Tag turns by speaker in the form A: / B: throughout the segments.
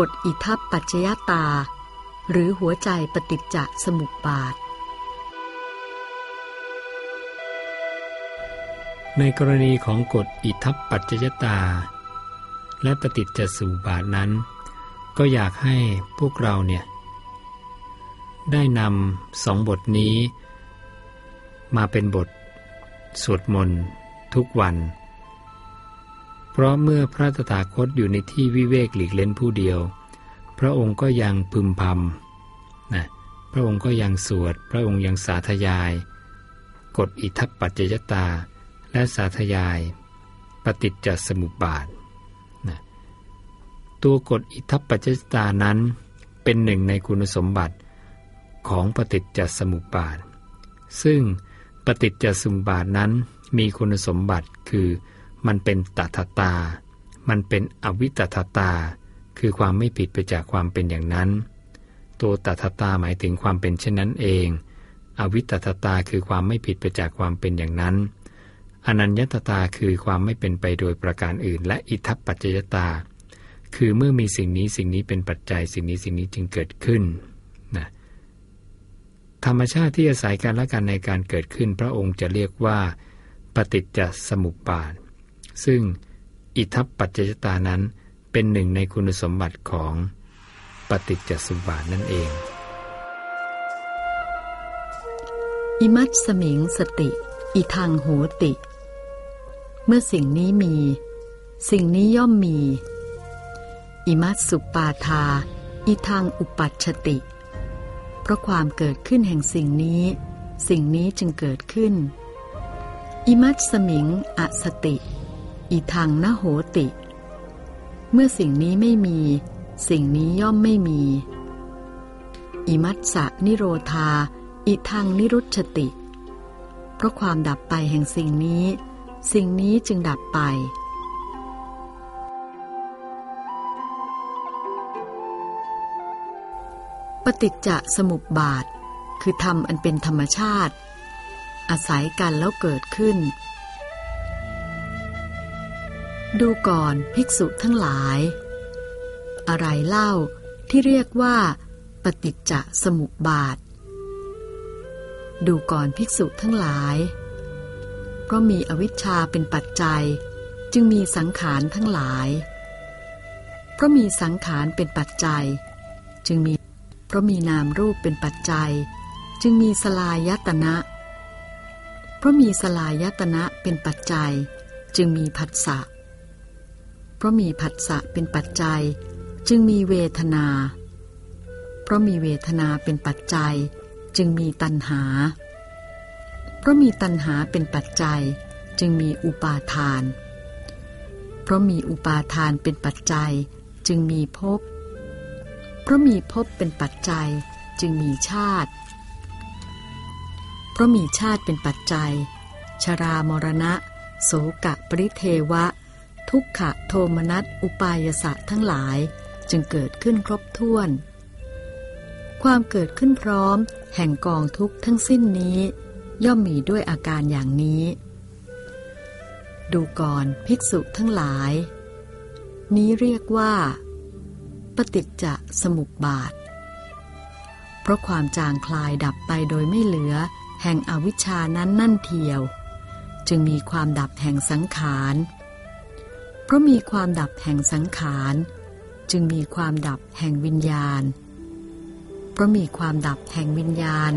A: กฎอิทัปปัจจยตา หรือหัวใจปฏิจจสมุปบาท
B: ในกรณีของกฎอิทัปปัจจยตา และปฏิจจสมุปบาทนั้น ก็อยากให้พวกเราเนี่ย ได้นำสองบทนี้ มาเป็นบท สวดมนต์ทุกวัน เพราะเมื่อพระตถาคตอยู่ในที่วิเวกหลีกเล่นผู้เดียว พระองค์ก็ยังพึมพำนะพระองค์ก็ยังสวด พระองค์ยังสาธยาย กฎอิทัปปัจจยตา และสาธยาย ปฏิจจสมุปบาทนะตัวกฎอิทัปปัจจยตานั้นเป็นหนึ่งในคุณสมบัติของปฏิจจสมุปบาท ซึ่งปฏิจจสมุปบาทนั้นมีคุณสมบัติคือ มันเป็นตถตา มันเป็นอวิตถตา คือความไม่ผิดไปจากความเป็นอย่างนั้น ตัวตถตาหมายถึงความเป็นเช่นนั้นเอง อวิตถตาคือความไม่ผิดไปจากความเป็นอย่างนั้น อนัญญตตาคือความไม่เป็นไปโดยประการอื่น และอิทัปปัจจยตา คือเมื่อมีสิ่งนี้สิ่งนี้เป็นปัจจัยสิ่งนี้สิ่งนี้จึงเกิดขึ้นนะธรรมชาติที่อาศัยการละกันในการเกิดขึ้น พระองค์จะเรียกว่า ปฏิจจสมุปบาท ซึ่งอิทัปปัจจยตานั้นเป็นหนึ่งในคุณสมบัติของปฏิจจสมุปบาทนั่นเอง
A: อิมัตสมิงสติ อิทางโหติ เมื่อสิ่งนี้มี สิ่งนี้ย่อมมี อิมัตสุปาทา อิทางอุปัชชติ เพราะความเกิดขึ้นแห่งสิ่งนี้ สิ่งนี้จึงเกิดขึ้น อิมัตสมิงอสติ อิทางนโหติ เมื่อสิ่งนี้ไม่มี สิ่งนี้ย่อมไม่มี อิมัตสะนิโรธา อิทางนิรุชติ เพราะความดับไปแห่งสิ่งนี้ สิ่งนี้จึงดับไปปฏิจจสมุปบาท คือธรรมอันเป็นธรรมชาติ อาศัยกันแล้วเกิดขึ้น ดูก่อนภิกษุทั้งหลาย อะไรเล่าที่เรียกว่า ปฏิจจสมุปบาท ดูก่อนภิกษุทั้งหลาย เพราะมีอวิชชาเป็นปัจจัย จึงมีสังขารทั้งหลาย เพราะมีสังขารเป็นปัจจัย จึงมีเพราะมีนามรูปเป็นปัจจัย จึงมีสลายตนะ เพราะมีสลายตนะเป็นปัจจัย จึงมีผัสสะเพราะมีผัสสะเป็นปัจจัย จึงมีเวทนา เพราะมีเวทนาเป็นปัจจัย จึงมีตัณหา เพราะมีตัณหาเป็นปัจจัย จึงมีอุปาทาน เพราะมีอุปาทานเป็นปัจจัย จึงมีภพ เพราะมีภพเป็นปัจจัย จึงมีชาติ เพราะมีชาติเป็นปัจจัย ชรามรณะ โสกะปริเทวะ ทุกขะโทมนัสอุปายสะทั้งหลายจึงเกิดขึ้นครบถ้วน ความเกิดขึ้นพร้อม แห่งกองทุกข์ทั้งสิ้นนี้ ย่อมมีด้วยอาการอย่างนี้ ดูก่อนภิกษุทั้งหลาย นี้เรียกว่า ปฏิจจสมุปบาท เพราะความจางคลายดับไปโดยไม่เหลือ แห่งอวิชชานั้นนั่นเทียว จึงมีความดับแห่งสังขาร เพราะมีความดับแห่งสังขาร จึงมีความดับแห่งวิญญาณ เพราะมีความดับแห่งวิญญาณ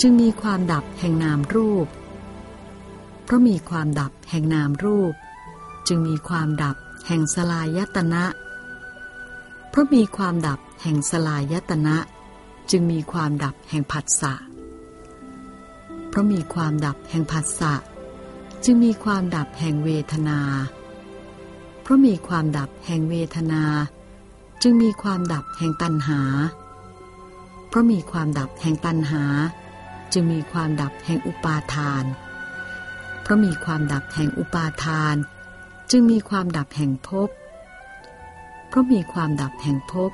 A: จึงมีความดับแห่งนามรูป เพราะมีความดับแห่งนามรูป จึงมีความดับแห่งสลายตนะ เพราะมีความดับแห่งสลายตนะ จึงมีความดับแห่งผัสสะ เพราะมีความดับแห่งผัสสะ จึงมีความดับแห่งเวทนา เพราะมีความดับแห่งเวทนา จึงมีความดับแห่งตัณหา เพราะมีความดับแห่งตัณหา จึงมีความดับแห่งอุปาทาน เพราะมีความดับแห่งอุปาทาน จึงมีความดับแห่งภพ เพราะมีความดับแห่งภพ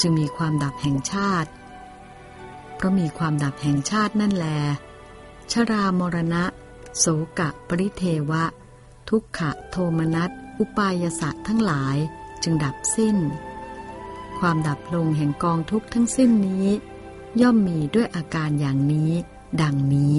A: จึงมีความดับแห่งชาติ เพราะมีความดับแห่งชาตินั่นแล ชรามรณะ โสกะปริเทวะ ทุกขะโทมนัส อุปายสะทั้งหลายจึงดับสิ้น ความดับลงแห่งกองทุกข์ทั้งสิ้นนี้ ย่อมมีด้วยอาการอย่างนี้ ดังนี้